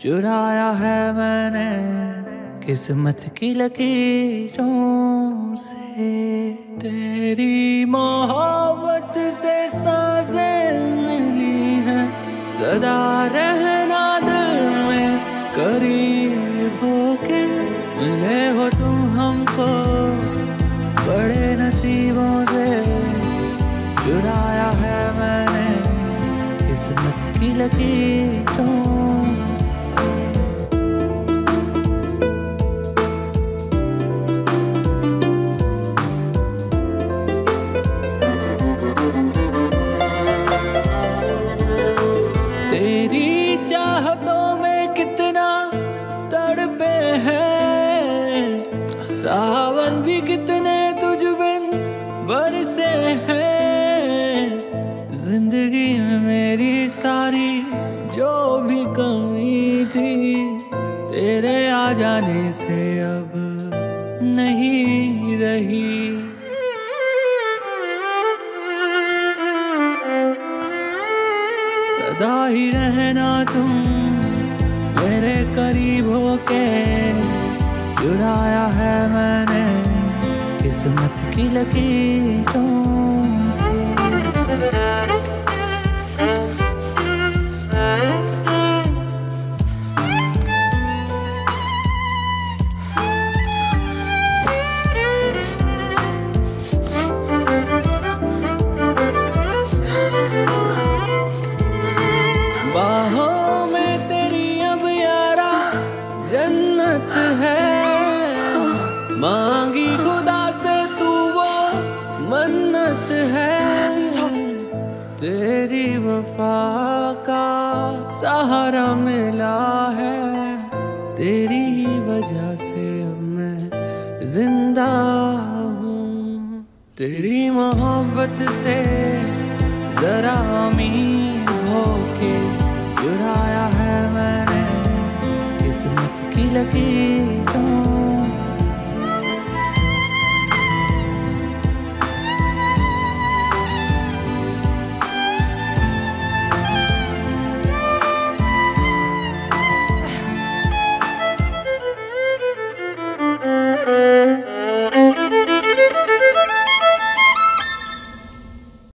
चुराया है मैंने किस्मत की लकीरों से। तेरी मोहब्बत से साजे मिली है, सदा रहना दिल में करीब होके मिले हो तुम हमको, बड़े नसीबों से चुराया है मैंने किस्मत की लकीरों सावन भी कितने तुझ बिन बरसे हैं। ज़िंदगी में मेरी सारी जो भी कमी थी, तेरे आ जाने से अब नहीं रही। सदा ही रहना तुम मेरे करीब होके। चुराया है मैंने किस्मत की लकीरों से। बाहों में तेरी अब यारा जन्नत है। वफा का सहारा मिला है। तेरी ही वजह से अब मैं ज़िंदा हूँ। तेरी मोहब्बत से जरा अमीर होके चुराया है मैंने किस्मत की लकीरों।